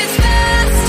it's fast.